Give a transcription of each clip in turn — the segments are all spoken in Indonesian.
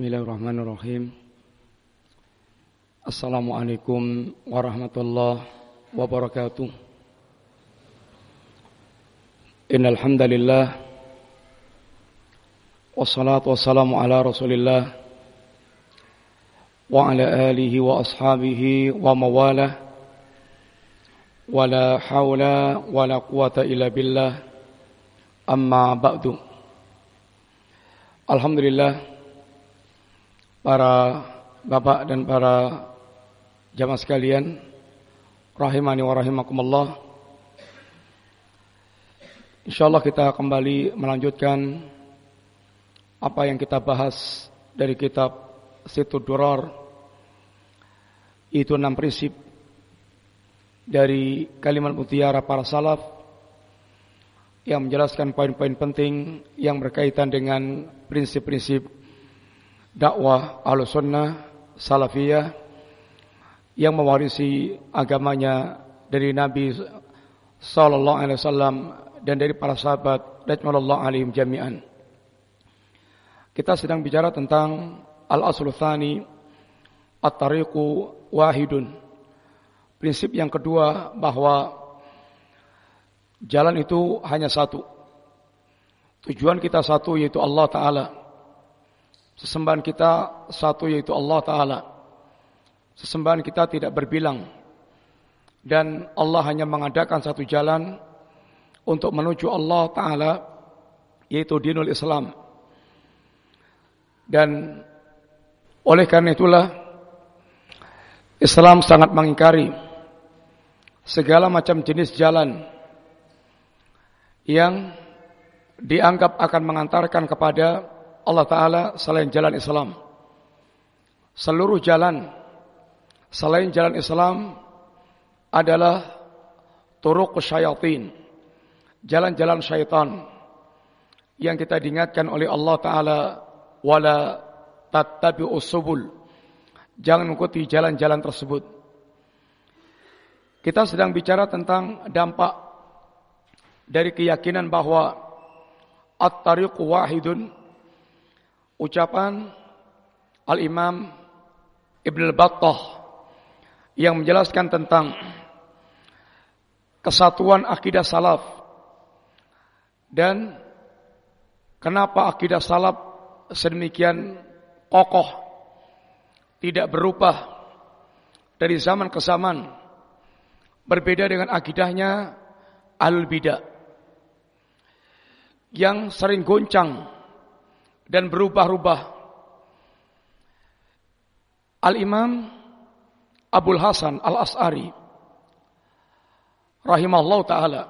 Bismillahirrahmanirrahim Assalamualaikum warahmatullahi wabarakatuh Innal hamdalillah Wassalatu wassalamu ala Rasulillah wa ala alihi wa ashabihi wa mawalah wala haula wala quwata illa billah amma ba'du Alhamdulillah para bapak dan para jamaah sekalian rahimani wa rahimakumullah. Insyaallah kita kembali melanjutkan apa yang kita bahas dari kitab Situ Durar. Itu enam prinsip dari kalimat mutiara para salaf yang menjelaskan poin-poin penting yang berkaitan dengan prinsip-prinsip dakwah al-sunnah salafiyah yang mewarisi agamanya dari Nabi sallallahu alaihi wasallam dan dari para sahabat radhiyallahu alaihim jami'an. Kita sedang bicara tentang al-aslu tsani at-tariqu wahidun. Prinsip yang kedua bahwa jalan itu hanya satu. Tujuan kita satu yaitu Allah taala. Sesembahan kita satu yaitu Allah Ta'ala. Sesembahan kita tidak berbilang. Dan Allah hanya mengadakan satu jalan untuk menuju Allah Ta'ala yaitu dinul Islam. Dan oleh karena itulah Islam sangat mengingkari segala macam jenis jalan yang dianggap akan mengantarkan kepada Allah Ta'ala selain jalan Islam. Seluruh jalan selain jalan Islam adalah turuk syayatin. Jalan-jalan syaitan yang kita diingatkan oleh Allah Ta'ala wala tattabi'us subul. Jangan mengikuti jalan-jalan tersebut. Kita sedang bicara tentang dampak dari keyakinan bahwa at-tariqu wahidun ucapan Al-Imam Ibn al-Battah yang menjelaskan tentang kesatuan akidah salaf dan kenapa akidah salaf sedemikian kokoh tidak berubah dari zaman ke zaman berbeda dengan akidahnya al-bidah yang sering goncang dan berubah-ubah. Al-Imam Abdul Hasan Al-As'ari rahimahullah taala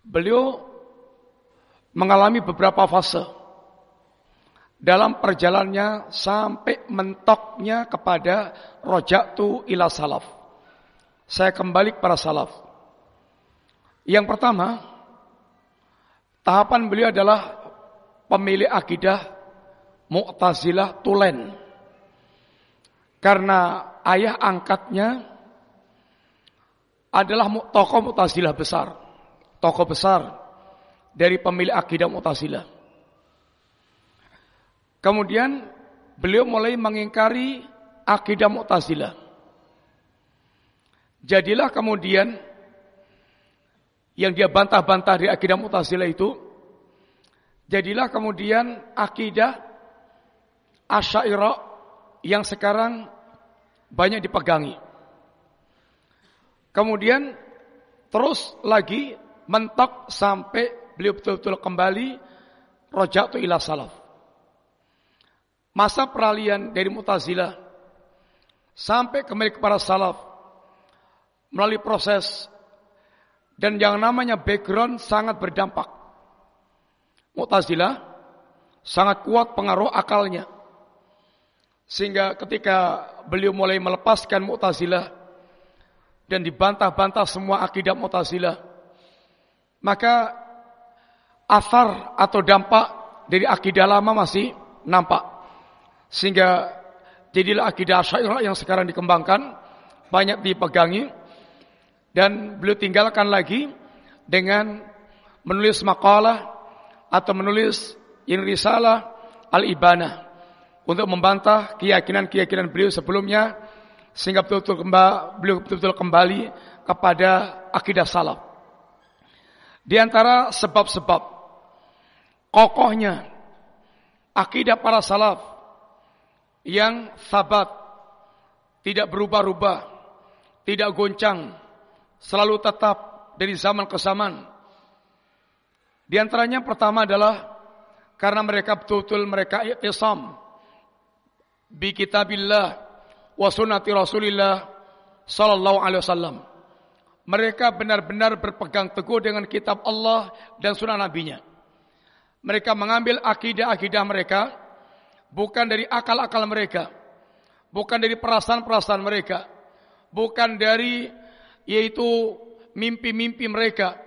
beliau mengalami beberapa fase dalam perjalanannya sampai mentoknya kepada rojatu ila salaf. Saya kembali kepada salaf. Yang pertama, tahapan beliau adalah pemilik akidah Mu'tazilah Tulen. Karena ayah angkatnya adalah tokoh Mu'tazilah besar. Tokoh besar dari pemilik akidah Mu'tazilah. Kemudian beliau mulai mengingkari akidah Mu'tazilah. Jadilah kemudian yang dia bantah-bantah di akidah Mu'tazilah itu Jadilah kemudian akidah Asy'ariyah yang sekarang banyak dipegangi. Kemudian terus lagi mentok sampai beliau betul-betul kembali rojatu ila salaf. Masa peralihan dari Mu'tazilah sampai kembali kepada salaf melalui proses dan yang namanya background sangat berdampak. Mu'tazilah sangat kuat pengaruh akalnya. Sehingga ketika beliau mulai melepaskan Mu'tazilah dan dibantah-bantah semua akidah Mu'tazilah, maka asar atau dampak dari akidah lama masih nampak. Sehingga jadilah akidah syairah yang sekarang dikembangkan, banyak dipegangi, dan beliau tinggalkan lagi dengan menulis makalah atau menulis in risalah al-ibanah untuk membantah keyakinan-keyakinan beliau sebelumnya sehingga betul-betul kembali, beliau betul-betul kembali kepada akidah salaf. Di antara sebab-sebab kokohnya akidah para salaf yang sabat, tidak berubah-ubah, tidak goncang, selalu tetap dari zaman ke zaman. Di antaranya pertama adalah karena mereka betul-betul mereka iktisam bi kitabillah wa sunnati Rasulillah sallallahu alaihi wasallam. Mereka benar-benar berpegang teguh dengan kitab Allah dan sunnah nabinya. Mereka mengambil akidah-akidah mereka bukan dari akal-akal mereka, bukan dari perasaan-perasaan mereka, bukan dari yaitu mimpi-mimpi mereka,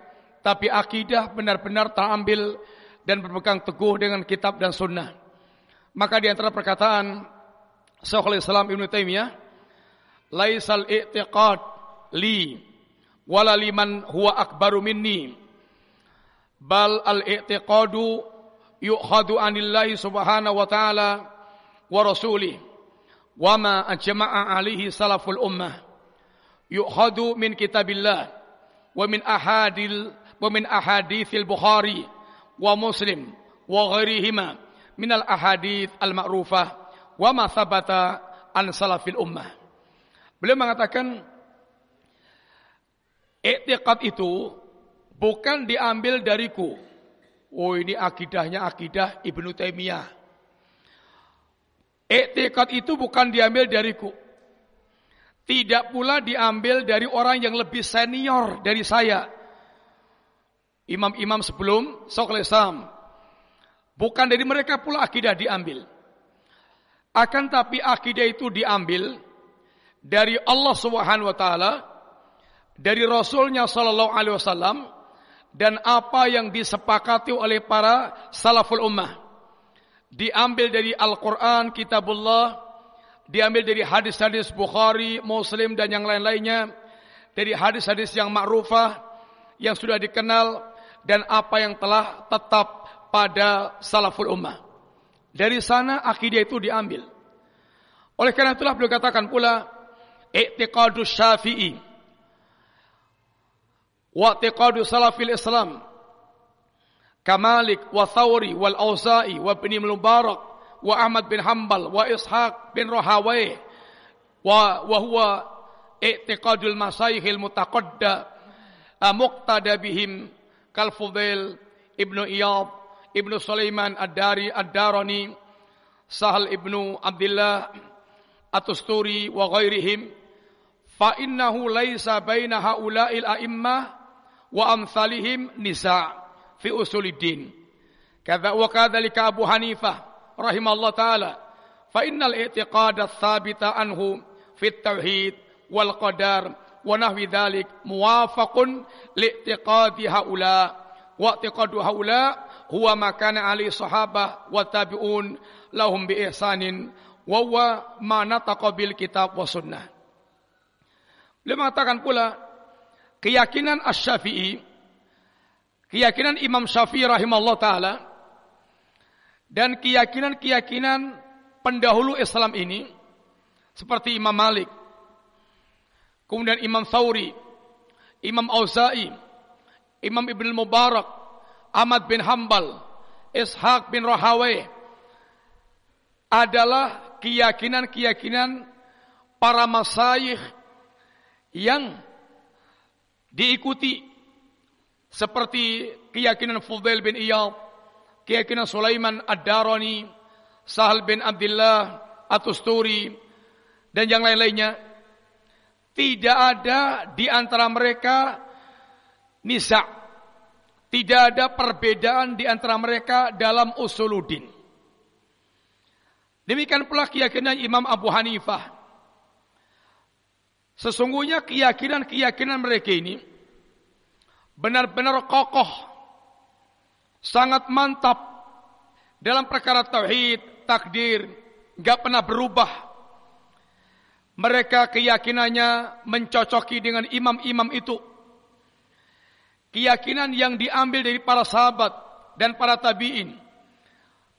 tapi akidah benar-benar terambil dan berpegang teguh dengan kitab dan sunnah. Maka di antara perkataan Syekhul Islam Ibn Taimiyah, "Laisal i'tiqad li wala liman huwa akbaru minni, bal al-i'tiqadu yu'khadu anillahi subhanahu wa ta'ala wa rasulih wa ma ajma'a alihi salaful ummah yu'khadu min kitabillah wa min ahadil wa min ahadithil bukhari wa muslim wa ghairihima min al ahadith al ma'rufah wa ma thabata an salafil ummah. Beliau mengatakan i'tiqad itu bukan diambil dariku. Oh ini akidahnya akidah Ibnu Taimiyah. I'tiqad itu bukan diambil dariku. Tidak pula diambil dari orang yang lebih senior dari saya. Imam-imam sebelum Syekhul Islam. Bukan dari mereka pula akidah diambil. Akan tapi akidah itu diambil dari Allah Subhanahu wa taala, dari Rasulnya sallallahu alaihi wasallam dan apa yang disepakati oleh para salaful ummah. Diambil dari Al-Qur'an, kitabullah, diambil dari hadis-hadis Bukhari, Muslim dan yang lain-lainnya, dari hadis-hadis yang ma'rufah yang sudah dikenal dan apa yang telah tetap pada salaful ummah. Dari sana akidah itu diambil. Oleh karena itulah beliau katakan pula i'tiqadu syafi'i wa i'tiqadu salafil islam kamalik wa thawri wal auza'i wa ibn mubarak wa ahmad bin hambal wa ishaq bin rahawai wa wa huwa i'tiqadul masaihil mutaqadda muqtada bihim kal fudail ibnu iyad Ibnu Sulaiman Ad-Dari Ad-Darani Sahal Ibnu Abdullah Atusturi wa ghairihim fa innahu laisa baina haula'il a'immah wa amsalihim nisa fi usuliddin kadza wa kadzalika Abu Hanifah rahimallahu taala fa innal i'tiqad ats-tsabita anhu wa nahwi dzalik muwafaqun li'tiqadi haula wa i'tiqadu haula huwa makana ali sahabah wa tabi'un lahum bi ihsanin wa huwa ma nataqa bil kitab wa sunnah. Beliau mengatakan pula keyakinan Asy-Syafi'i keyakinan Imam Syafi'i rahimahullah taala dan keyakinan-keyakinan pendahulu Islam ini seperti Imam Malik kemudian Imam Thawri Imam Auza'i Imam Ibn Mubarak Ahmad bin Hambal, Ishaq bin Rahawai adalah keyakinan-keyakinan para masyayikh yang diikuti seperti keyakinan Fudail bin Iyad, keyakinan Sulaiman Ad-Darani, Sahal bin Abdullah Atusturi dan yang lain-lainnya tidak ada di antara mereka nisa' Tidak ada perbedaan di antara mereka dalam usuluddin. Demikian pula keyakinan Imam Abu Hanifah. Sesungguhnya keyakinan-keyakinan mereka ini benar-benar kokoh, sangat mantap dalam perkara tauhid, takdir, gak pernah berubah. Mereka keyakinannya mencocoki dengan imam-imam itu Keyakinan yang diambil dari para sahabat dan para tabi'in.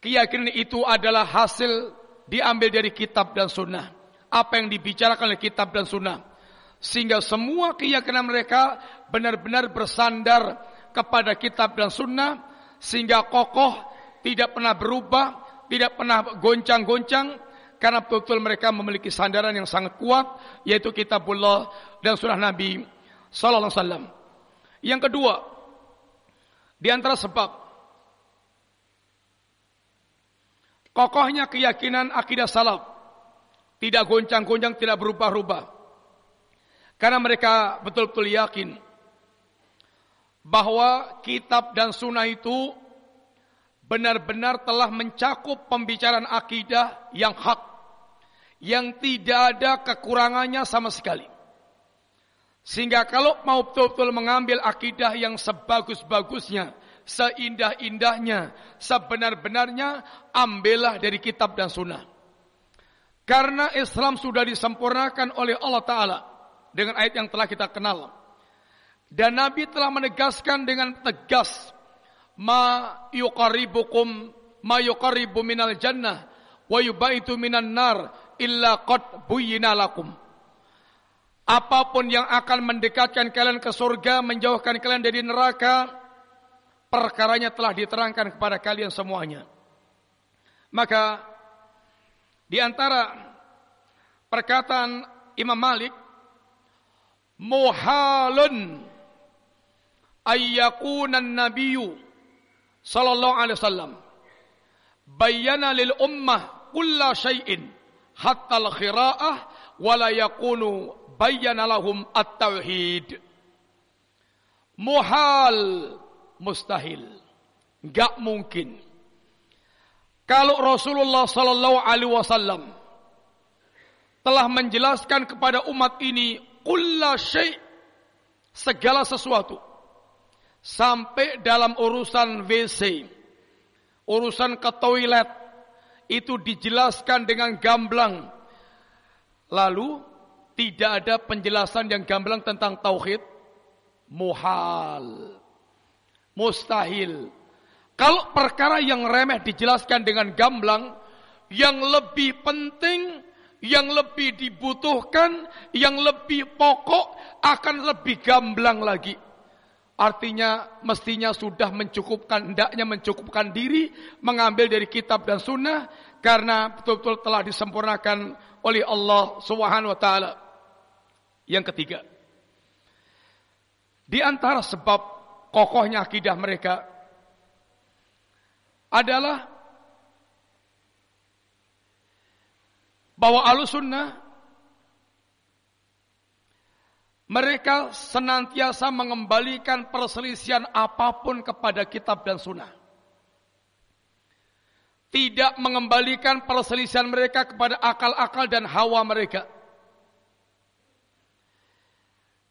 Keyakinan itu adalah hasil diambil dari kitab dan sunnah. Apa yang dibicarakan oleh kitab dan sunnah. Sehingga semua keyakinan mereka benar-benar bersandar kepada kitab dan sunnah. Sehingga kokoh, tidak pernah berubah, tidak pernah goncang-goncang. Karena betul-betul mereka memiliki sandaran yang sangat kuat. Yaitu kitabullah dan sunnah Nabi Sallallahu Alaihi Wasallam. Yang kedua, di antara sebab kokohnya keyakinan akidah salaf tidak goncang-goncang, tidak berubah-ubah. Karena mereka betul-betul yakin bahwa kitab dan sunnah itu benar-benar telah mencakup pembicaraan akidah yang hak, yang tidak ada kekurangannya sama sekali. Sehingga kalau mau betul-betul mengambil akidah yang sebagus-bagusnya, seindah-indahnya, sebenar-benarnya, ambillah dari kitab dan sunnah. Karena Islam sudah disempurnakan oleh Allah Ta'ala dengan ayat yang telah kita kenal. Dan Nabi telah menegaskan dengan tegas, Ma yuqaribukum ma yuqaribu minal jannah wa yubaitu minan nar illa qad buyyina lakum. Apa pun yang akan mendekatkan kalian ke surga, menjauhkan kalian dari neraka, perkaranya telah diterangkan kepada kalian semuanya. Maka di antara perkataan Imam Malik, muhalun ayyakunan nabiyyu sallallahu alaihi wasallam bayyana lil ummah kulla syai'in hatta al khira'ah wala yakunu bayyana lahum at-tauhid. Muhal mustahil. Enggak mungkin. Kalau Rasulullah sallallahu alaihi wasallam telah menjelaskan kepada umat ini kulla syai' segala sesuatu sampai dalam urusan WC, urusan ke toilet itu dijelaskan dengan gamblang. Lalu tidak ada penjelasan yang gamblang tentang tauhid. Muhal. Mustahil. Kalau perkara yang remeh dijelaskan dengan gamblang yang lebih penting yang lebih dibutuhkan yang lebih pokok akan lebih gamblang lagi artinya mestinya sudah mencukupkan hendaknya mencukupkan diri mengambil dari kitab dan sunnah karena betul-betul telah disempurnakan oleh Allah Subhanahu wa taala. Yang ketiga, di antara sebab kokohnya akidah mereka adalah bahwa alusunnah mereka senantiasa mengembalikan perselisihan apa pun kepada kitab dan sunnah. Tidak mengembalikan perselisihan mereka kepada akal-akal dan hawa mereka.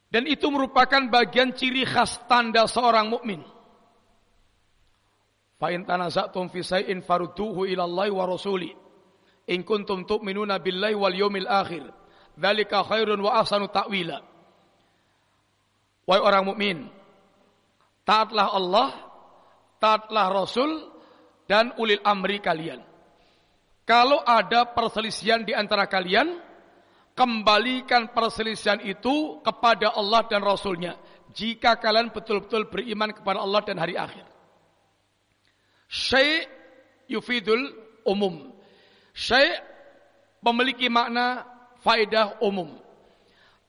Dan itu merupakan bagian ciri khas tanda seorang mukmin. Fa tanaza'tum fi farudduhu ila wa rasuli. In tu'minuna billahi wal yawmil akhir. Dzalika khairun wa ahsanu ta'wila. Wahai orang mukmin, taatlah Allah, taatlah Rasul dan ulil amri kalian. Kalau ada perselisihan di antara kalian, kembalikan perselisihan itu kepada Allah dan Rasulnya. Jika kalian betul-betul beriman kepada Allah dan hari akhir. Syai' yufidul umum. Syai' memiliki makna faedah umum.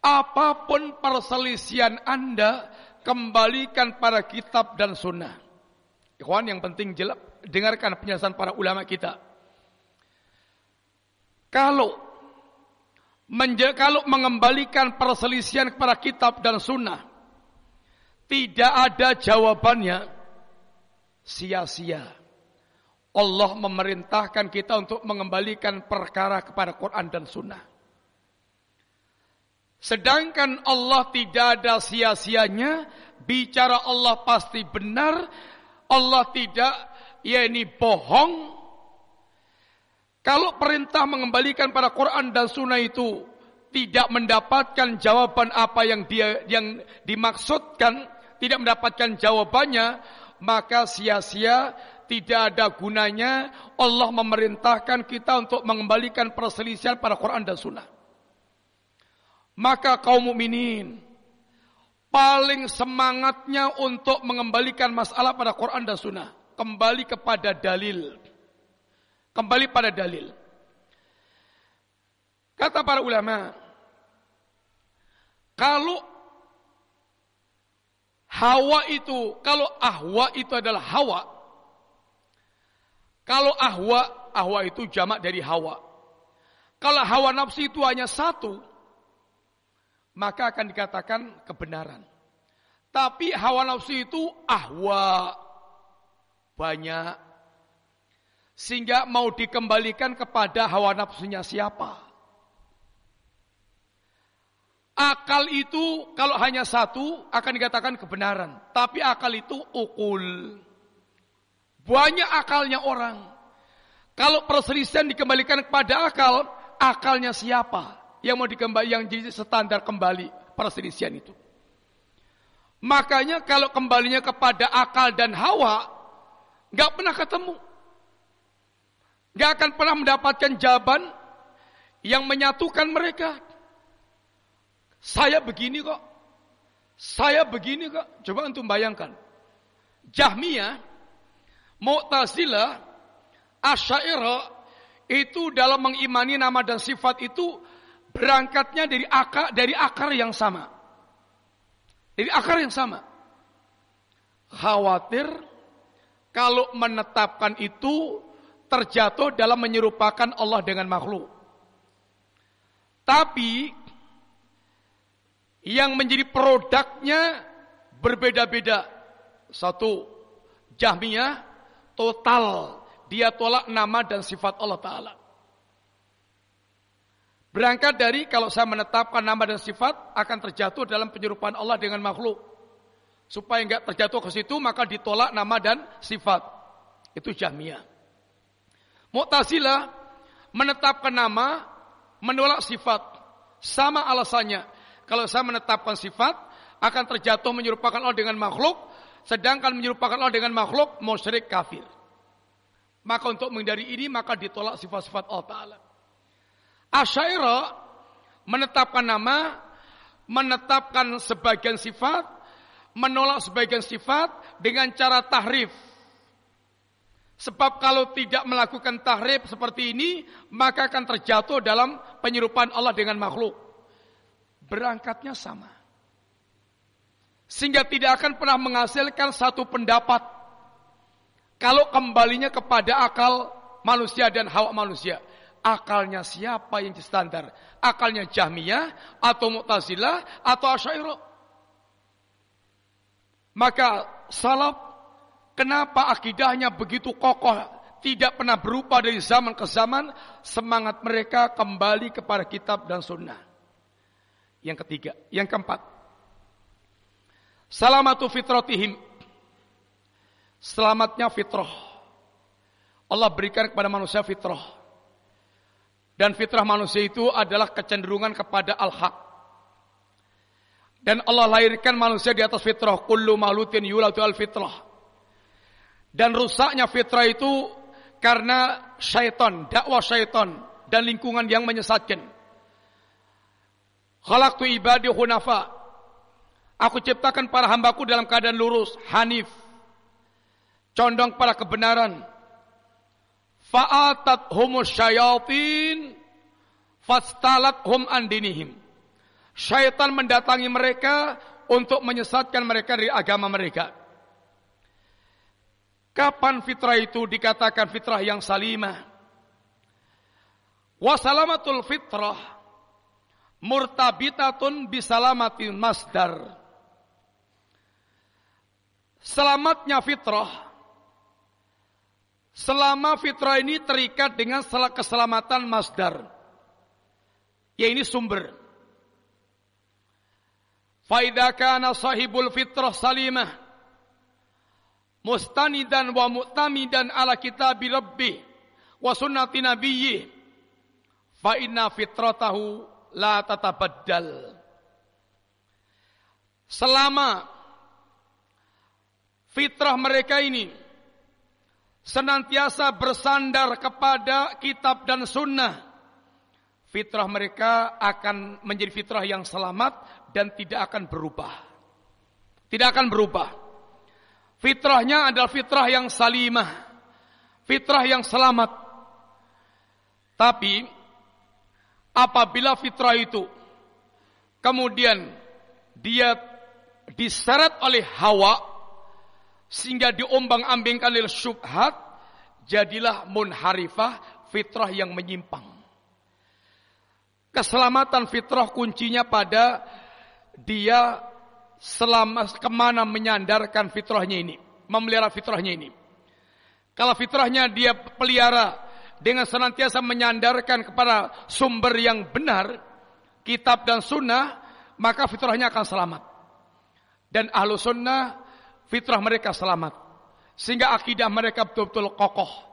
Apa pun perselisihan Anda, kembalikan pada kitab dan sunnah. Ikhwan yang penting jelas, dengarkan penjelasan para ulama kita. Kalau kalau mengembalikan perselisihan kepada kitab dan sunnah tidak ada jawabannya sia-sia. Allah memerintahkan kita untuk mengembalikan perkara kepada Quran dan sunnah. Sedangkan Allah tidak ada sia-sianya, bicara Allah pasti benar, Allah tidak, ya ini bohong, kalau perintah mengembalikan pada Quran dan Sunnah itu tidak mendapatkan jawaban apa yang dia yang dimaksudkan, tidak mendapatkan jawabannya, maka sia-sia tidak ada gunanya Allah memerintahkan kita untuk mengembalikan perselisihan pada Quran dan Sunnah. Maka kaum mukminin paling semangatnya untuk mengembalikan masalah pada Quran dan Sunnah. Kembali kepada dalil. Kembali pada dalil. Kata para ulama, kalau hawa itu, kalau ahwa itu adalah hawa, kalau ahwa, ahwa itu jamak dari hawa. Kalau hawa nafsu itu hanya satu, maka akan dikatakan kebenaran. Tapi hawa nafsu itu ahwa banyak. Sehingga mau dikembalikan kepada hawa nafsunya siapa? Akal itu kalau hanya satu akan dikatakan kebenaran. Tapi akal itu ukul. Banyak akalnya orang. Kalau perselisihan dikembalikan kepada akal, akalnya siapa yang mau dikembali yang jadi standar kembali perselisihan itu? Makanya kalau kembalinya kepada akal dan hawa, nggak pernah ketemu, nggak akan pernah mendapatkan jawaban yang menyatukan mereka. Saya begini kok. Saya begini kok. Coba untuk bayangkan. Jahmiyah, Mu'tazilah, Asy'ariyah itu dalam mengimani nama dan sifat itu berangkatnya dari akar dari akar yang sama. Dari akar yang sama. Khawatir kalau menetapkan itu terjatuh dalam menyerupakan Allah dengan makhluk. Tapi yang menjadi produknya berbeda-beda. Satu, Jahmiyah total dia tolak nama dan sifat Allah Ta'ala. Berangkat dari kalau saya menetapkan nama dan sifat akan terjatuh dalam penyerupaan Allah dengan makhluk. Supaya enggak terjatuh ke situ maka ditolak nama dan sifat. Itu Jahmiyah. Mu'tazilah menetapkan nama, menolak sifat. Sama alasannya. Kalau saya menetapkan sifat, akan terjatuh menyerupakan Allah dengan makhluk, sedangkan menyerupakan Allah dengan makhluk, musyrik kafir. Maka untuk menghindari ini, maka ditolak sifat-sifat Allah Ta'ala. Asyairah menetapkan nama, menetapkan sebagian sifat, menolak sebagian sifat dengan cara tahrif. Sebab kalau tidak melakukan tahrif seperti ini, maka akan terjatuh dalam penyerupaan Allah dengan makhluk berangkatnya sama. Sehingga tidak akan pernah menghasilkan satu pendapat. Kalau kembalinya kepada akal manusia dan hawa manusia. Akalnya siapa yang standar? Akalnya Jahmiyah atau Mu'tazilah atau Asyairah? Maka salaf kenapa akidahnya begitu kokoh tidak pernah berubah dari zaman ke zaman semangat mereka kembali kepada kitab dan sunnah yang ketiga, yang keempat. Salamatu fitratihim. Selamatnya fitrah. Allah berikan kepada manusia fitrah. Dan fitrah manusia itu adalah kecenderungan kepada al-haq. Dan Allah lahirkan manusia di atas fitrah. Kullu malutin yulatu al-fitrah. Dan rusaknya fitrah itu karena syaitan, dakwah syaitan dan lingkungan yang menyesatkan. Khalaqtu ibadi hunafa. Aku ciptakan para hambaku dalam keadaan lurus, hanif. Condong pada kebenaran. Fa'atat humus syayatin. Fastalat hum andinihim. Syaitan mendatangi mereka untuk menyesatkan mereka dari agama mereka. Kapan fitrah itu dikatakan fitrah yang salimah? Wasalamatul fitrah murtabitatun bisalamatin masdar. Selamatnya fitrah selama fitrah ini terikat dengan keselamatan masdar. Ya ini sumber. Faidha kana sahibul fitrah salimah mustanidan wa mu'tamidan ala kitabi rabbih wa sunnati nabiyyih fa inna fitratahu la tatabaddal. Selama fitrah mereka ini senantiasa bersandar kepada kitab dan sunnah, fitrah mereka akan menjadi fitrah yang selamat dan tidak akan berubah. Tidak akan berubah. Fitrahnya adalah fitrah yang salimah. Fitrah yang selamat. Tapi apabila fitrah itu kemudian dia diseret oleh hawa sehingga diombang-ambingkan oleh syubhat, jadilah munharifah fitrah yang menyimpang. Keselamatan fitrah kuncinya pada dia selama ke mana menyandarkan fitrahnya ini, memelihara fitrahnya ini. Kalau fitrahnya dia pelihara dengan senantiasa menyandarkan kepada sumber yang benar, kitab dan sunnah, maka fitrahnya akan selamat. Dan ahlu sunnah fitrah mereka selamat. Sehingga akidah mereka betul-betul kokoh.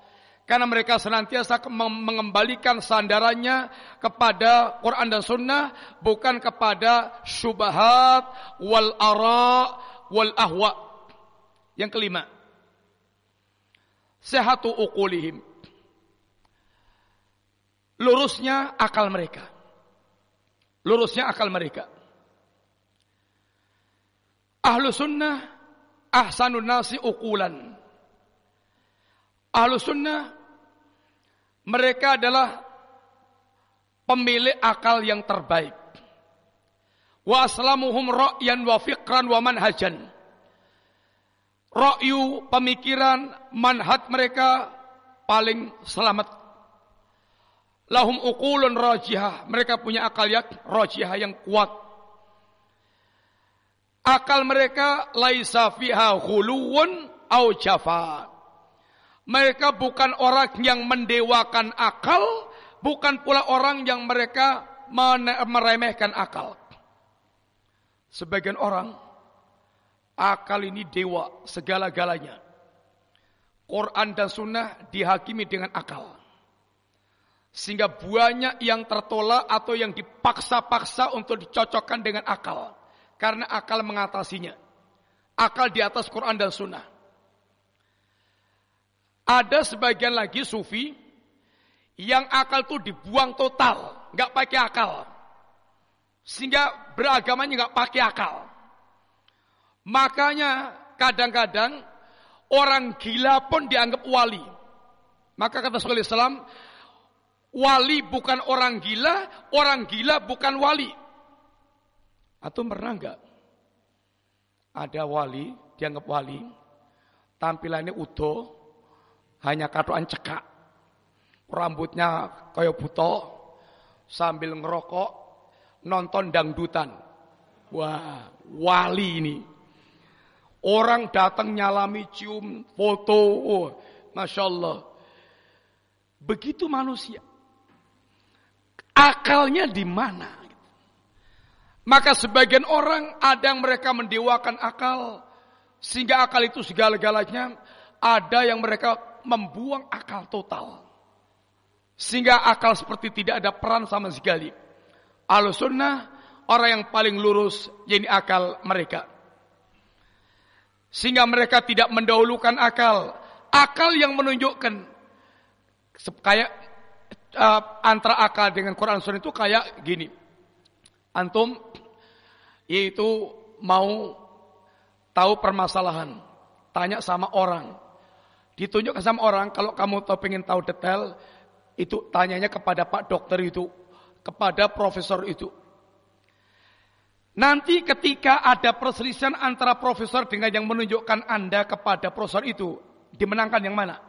Karena mereka senantiasa mengembalikan sandarannya kepada Quran dan Sunnah. Bukan kepada syubahat, wal ara, wal ahwa. Yang kelima. Sehatu ukulihim. Lurusnya akal mereka. Lurusnya akal mereka. Ahlu sunnah ahsanun nasi ukulan. Ahlu sunnah mereka adalah pemilik akal yang terbaik. Wa aslamuhum ra'yan wa fikran wa manhajan. Ra'yu pemikiran manhaj mereka paling selamat. Lahum ukulun rajihah. Mereka punya akal yang rajihah yang kuat Akal mereka laisa fiha khuluwun au jafa. Mereka bukan orang yang mendewakan akal, bukan pula orang yang mereka meremehkan akal. Sebagian orang akal ini dewa segala-galanya. Quran dan sunnah dihakimi dengan akal. Sehingga banyak yang tertolak atau yang dipaksa-paksa untuk dicocokkan dengan akal. Karena akal mengatasinya. Akal di atas Quran dan Sunnah. Ada sebagian lagi sufi yang akal itu dibuang total, nggak pakai akal, sehingga beragamanya nggak pakai akal. Makanya kadang-kadang orang gila pun dianggap wali. Maka kata Rasulullah Islam, wali bukan orang gila, orang gila bukan wali. Atau pernah enggak? Ada wali, dianggap wali, tampilannya utuh, hanya katoan cekak. Rambutnya kayak buto, sambil ngerokok, nonton dangdutan. Wah, wali ini. Orang datang nyalami cium foto, oh, Masya Allah. Begitu manusia. Akalnya di mana? Maka sebagian orang ada yang mereka mendewakan akal. Sehingga akal itu segala-galanya. Ada yang mereka membuang akal total. Sehingga akal seperti tidak ada peran sama sekali. Al sunnah orang yang paling lurus jadi akal mereka. Sehingga mereka tidak mendahulukan akal. Akal yang menunjukkan kayak uh, antara akal dengan Quran Sunnah itu kayak gini. Antum yaitu mau tahu permasalahan, tanya sama orang. Ditunjukkan sama orang, kalau kamu tahu pengen tahu detail, itu tanyanya kepada Pak Dokter itu, kepada Profesor itu. Nanti ketika ada perselisihan antara profesor dengan yang menunjukkan Anda kepada profesor itu, dimenangkan yang mana?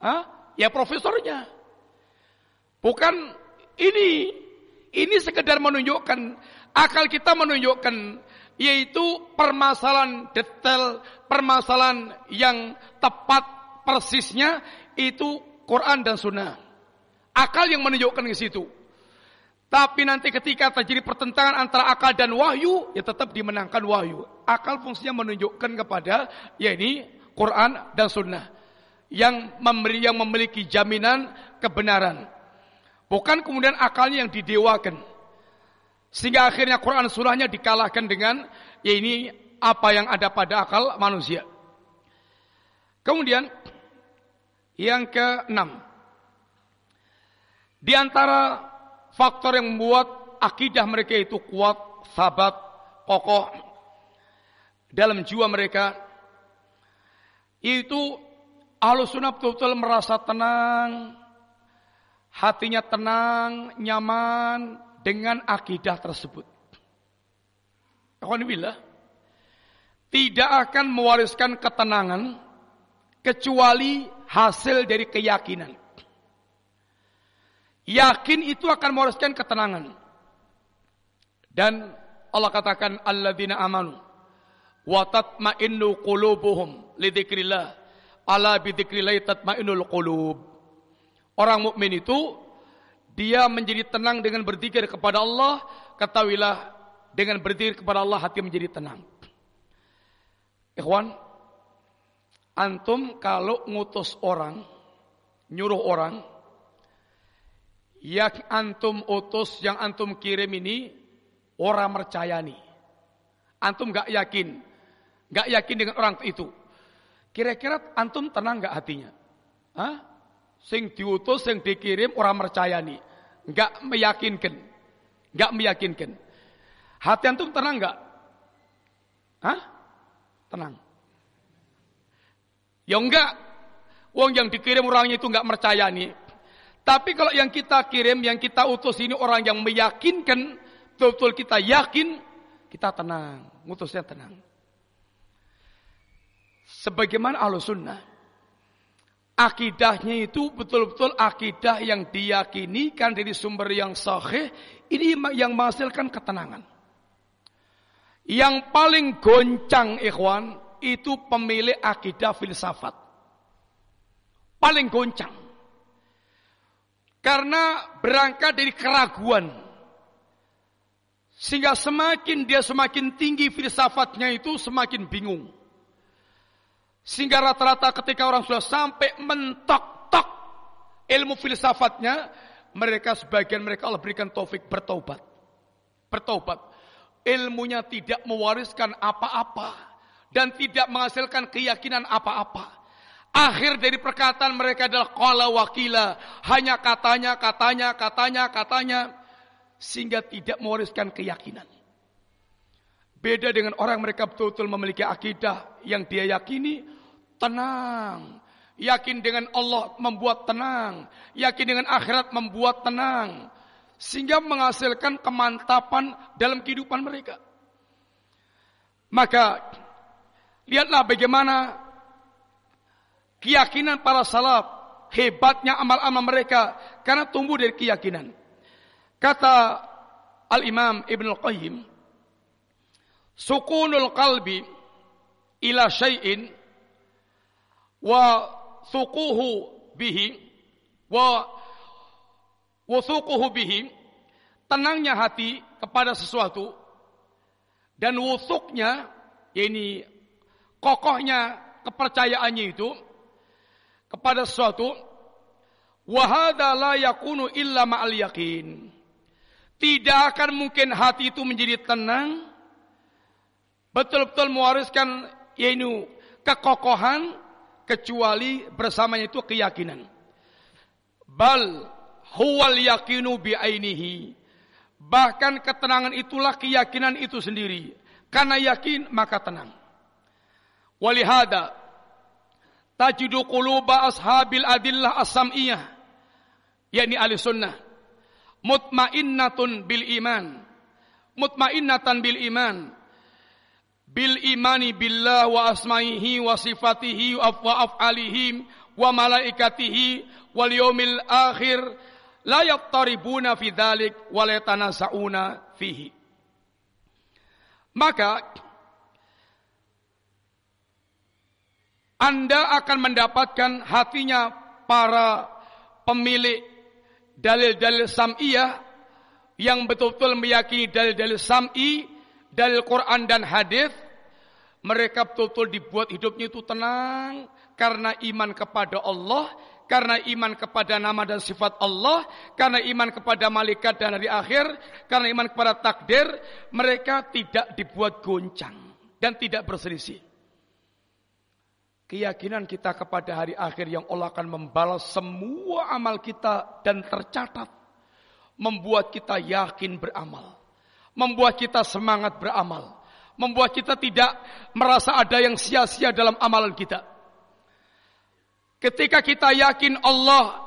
Hah? Ya profesornya. Bukan ini. Ini sekedar menunjukkan Akal kita menunjukkan yaitu permasalahan detail, permasalahan yang tepat persisnya itu Quran dan Sunnah. Akal yang menunjukkan ke situ. Tapi nanti ketika terjadi pertentangan antara akal dan wahyu, ya tetap dimenangkan wahyu. Akal fungsinya menunjukkan kepada ya ini Quran dan Sunnah yang memberi yang memiliki jaminan kebenaran. Bukan kemudian akalnya yang didewakan. Sehingga akhirnya Quran surahnya dikalahkan dengan ya ini apa yang ada pada akal manusia. Kemudian Yang keenam, di antara faktor yang membuat akidah mereka itu kuat, sabat, kokoh dalam jiwa mereka, itu ahlu sunnah betul-betul merasa tenang, hatinya tenang, nyaman dengan akidah tersebut. Alhamdulillah, tidak akan mewariskan ketenangan kecuali hasil dari keyakinan. Yakin itu akan mewariskan ketenangan. Dan Allah katakan alladzina amanu wa tatma'innu qulubuhum li dzikrillah ala bi dzikrillah tatma'innul qulub. Orang mukmin itu dia menjadi tenang dengan berzikir kepada Allah, ketahuilah dengan berzikir kepada Allah hati menjadi tenang. Ikhwan, antum kalau ngutus orang, nyuruh orang, yang antum utus, yang antum kirim ini orang percayani. Antum gak yakin, gak yakin dengan orang itu. Kira-kira antum tenang gak hatinya? Hah? Sing diutus, sing dikirim orang percayani, gak meyakinkan, gak meyakinkan. Hati antum tenang gak? Hah? Tenang. Ya enggak. Wong yang dikirim orangnya itu enggak nih. Tapi kalau yang kita kirim, yang kita utus ini orang yang meyakinkan, betul-betul kita yakin, kita tenang. Ngutusnya tenang. Sebagaimana ahlu sunnah. Akidahnya itu betul-betul akidah yang diyakini kan dari sumber yang sahih. Ini yang menghasilkan ketenangan. Yang paling goncang ikhwan itu pemilik akidah filsafat. Paling goncang. Karena berangkat dari keraguan. Sehingga semakin dia semakin tinggi filsafatnya itu semakin bingung. Sehingga rata-rata ketika orang sudah sampai mentok-tok ilmu filsafatnya, mereka sebagian mereka Allah berikan taufik bertobat. Bertobat. Ilmunya tidak mewariskan apa-apa dan tidak menghasilkan keyakinan apa-apa. Akhir dari perkataan mereka adalah qala wakila, hanya katanya, katanya, katanya, katanya sehingga tidak mewariskan keyakinan. Beda dengan orang mereka betul-betul memiliki akidah yang dia yakini tenang. Yakin dengan Allah membuat tenang, yakin dengan akhirat membuat tenang sehingga menghasilkan kemantapan dalam kehidupan mereka. Maka Lihatlah bagaimana keyakinan para salaf, hebatnya amal-amal mereka karena tumbuh dari keyakinan. Kata Al-Imam Ibn Al-Qayyim, sukunul qalbi ila syai'in wa suquhu bihi wa wusuquhu bihi tenangnya hati kepada sesuatu dan wusuknya yakni kokohnya kepercayaannya itu kepada sesuatu wahada la yakunu illa ma'al yakin tidak akan mungkin hati itu menjadi tenang betul-betul mewariskan yaitu kekokohan kecuali bersamanya itu keyakinan. Bal huwal yakinu bi'ainihi bahkan ketenangan itulah keyakinan itu sendiri. Karena yakin maka tenang. Walihada tajidu quluba ashabil adillah as-sam'iyah yakni ahli sunnah mutmainnatun bil iman. Mutmainnatan bil iman bil imani billah wa asma'ihi wa sifatihi wa af'alihi wa malaikatihi wal yaumil akhir la yattaribuna fi dzalik wa la yatanasa'una fihi. Maka Anda akan mendapatkan hatinya para pemilik dalil-dalil sam'iyah yang betul-betul meyakini dalil-dalil sam'i, dalil Quran dan hadis. Mereka betul-betul dibuat hidupnya itu tenang karena iman kepada Allah, karena iman kepada nama dan sifat Allah, karena iman kepada malaikat dan hari akhir, karena iman kepada takdir, mereka tidak dibuat goncang dan tidak berselisih. keyakinan kita kepada hari akhir yang Allah akan membalas semua amal kita dan tercatat membuat kita yakin beramal, membuat kita semangat beramal, membuat kita tidak merasa ada yang sia-sia dalam amalan kita. Ketika kita yakin Allah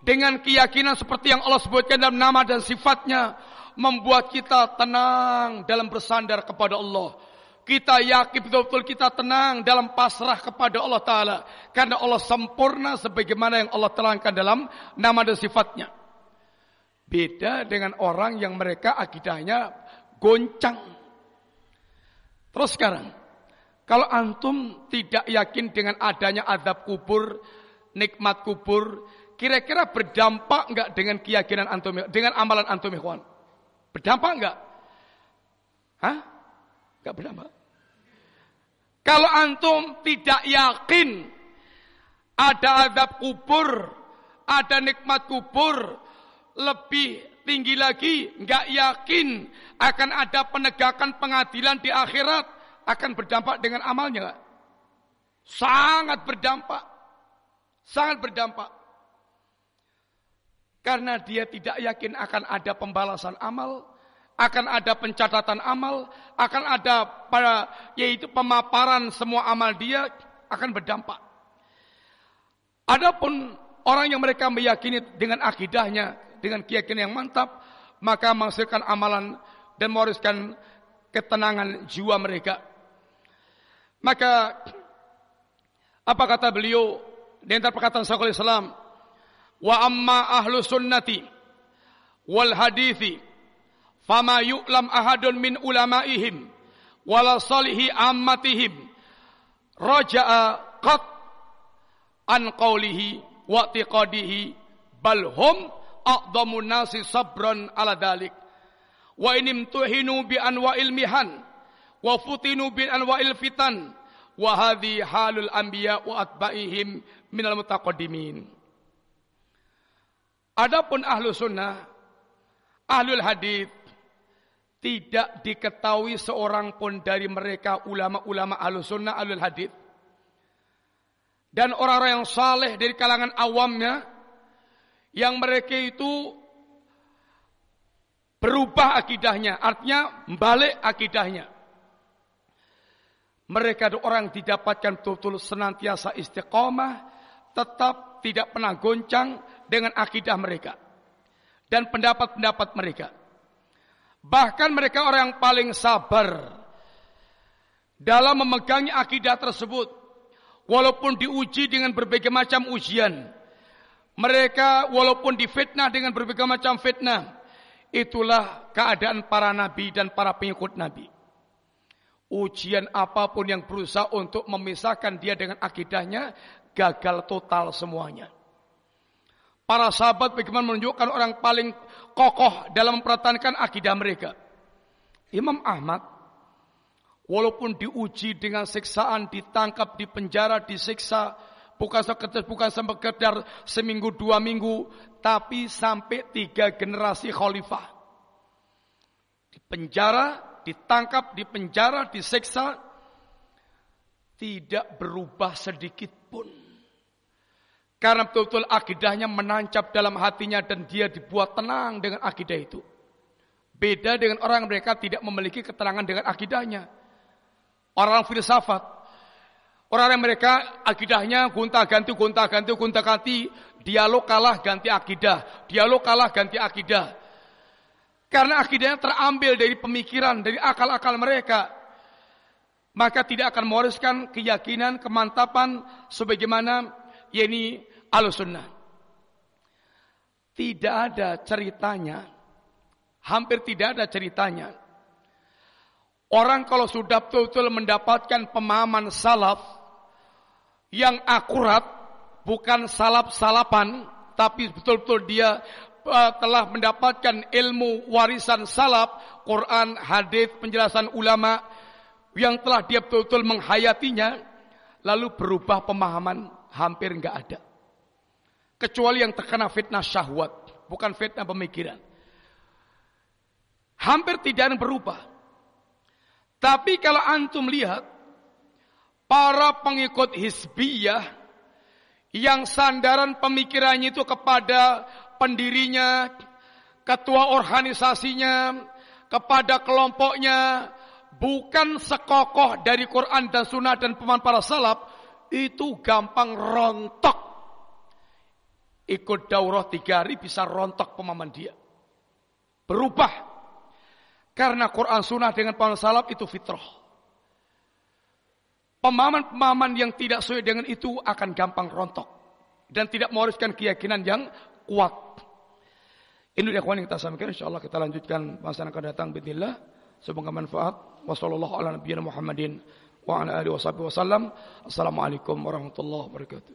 dengan keyakinan seperti yang Allah sebutkan dalam nama dan sifatnya membuat kita tenang dalam bersandar kepada Allah kita yakin betul-betul kita tenang dalam pasrah kepada Allah Ta'ala. Karena Allah sempurna sebagaimana yang Allah terangkan dalam nama dan sifatnya. Beda dengan orang yang mereka akidahnya goncang. Terus sekarang. Kalau antum tidak yakin dengan adanya azab kubur, nikmat kubur, kira-kira berdampak enggak dengan keyakinan antum, dengan amalan antum ikhwan? Berdampak enggak? Hah? Enggak berdampak. Kalau antum tidak yakin ada adab kubur, ada nikmat kubur, lebih tinggi lagi, nggak yakin akan ada penegakan pengadilan di akhirat, akan berdampak dengan amalnya. Sangat berdampak. Sangat berdampak. Karena dia tidak yakin akan ada pembalasan amal, akan ada pencatatan amal, akan ada pada yaitu pemaparan semua amal dia akan berdampak. Adapun orang yang mereka meyakini dengan akidahnya, dengan keyakinan yang mantap, maka menghasilkan amalan dan mewariskan ketenangan jiwa mereka. Maka apa kata beliau di antara perkataan Syekhul Islam, wa amma ahlu sunnati wal hadithi Fama yu'lam ahadun min ulamaihim wala salihi ammatihim raja'a qat an qawlihi wa tiqadihi bal hum a'dhamu nasi sabran ala dalik wa inim tuhinu bi anwa'il mihan wa futinu bi anwa'il fitan wa hadhi halul anbiya wa atba'ihim minal mutaqaddimin Adapun ahlu sunnah ahlul hadith tidak diketahui seorang pun dari mereka ulama-ulama al-sunnah al hadith. Dan orang-orang yang saleh dari kalangan awamnya. Yang mereka itu berubah akidahnya. Artinya balik akidahnya. Mereka ada orang didapatkan betul-betul senantiasa istiqomah. Tetap tidak pernah goncang dengan akidah mereka. Dan pendapat-pendapat mereka. Bahkan mereka orang yang paling sabar dalam memegangi akidah tersebut. Walaupun diuji dengan berbagai macam ujian. Mereka walaupun difitnah dengan berbagai macam fitnah. Itulah keadaan para nabi dan para pengikut nabi. Ujian apa pun yang berusaha untuk memisahkan dia dengan akidahnya. Gagal total semuanya. Para sahabat bagaimana menunjukkan orang paling kokoh dalam mempertahankan akidah mereka. Imam Ahmad walaupun diuji dengan siksaan, ditangkap, di penjara, disiksa, bukan sekedar bukan sekedar seminggu dua minggu, tapi sampai tiga generasi khalifah. Di penjara, ditangkap, di penjara, disiksa, tidak berubah sedikit pun. Karena betul-betul akidahnya menancap dalam hatinya dan dia dibuat tenang dengan akidah itu. Beda dengan orang mereka tidak memiliki keterangan dengan akidahnya. Orang filsafat. Orang yang mereka akidahnya gonta ganti, gonta ganti, gonta ganti. Dialog kalah ganti akidah. Dialog kalah ganti akidah. Karena akidahnya terambil dari pemikiran, dari akal-akal mereka. Maka tidak akan mewariskan keyakinan, kemantapan sebagaimana yakni Al-Sunnah. Tidak ada ceritanya, hampir tidak ada ceritanya. Orang kalau sudah betul-betul mendapatkan pemahaman salaf yang akurat, bukan salaf-salapan, tapi betul-betul dia uh, telah mendapatkan ilmu warisan salaf, Quran, hadis, penjelasan ulama yang telah dia betul-betul menghayatinya, lalu berubah pemahaman hampir enggak ada. Kecuali yang terkena fitnah syahwat, bukan fitnah pemikiran. Hampir tidak ada yang berubah. Tapi kalau antum lihat, para pengikut Hizbiyah yang sandaran pemikirannya itu kepada pendirinya, ketua organisasinya, kepada kelompoknya, bukan sekokoh dari Quran dan Sunnah dan pemahaman para salaf, itu gampang rontok. Ikut daurah tiga hari bisa rontok pemahaman dia. Berubah. Karena Quran Sunnah dengan pemahaman salaf itu fitrah. Pemahaman-pemahaman yang tidak sesuai dengan itu akan gampang rontok. Dan tidak mewariskan keyakinan yang kuat. Ini dia yang kita sampaikan. InsyaAllah kita lanjutkan bahasa akan datang. Bismillah. Semoga manfaat. Wassalamualaikum warahmatullahi wabarakatuh. Assalamualaikum warahmatullahi wabarakatuh.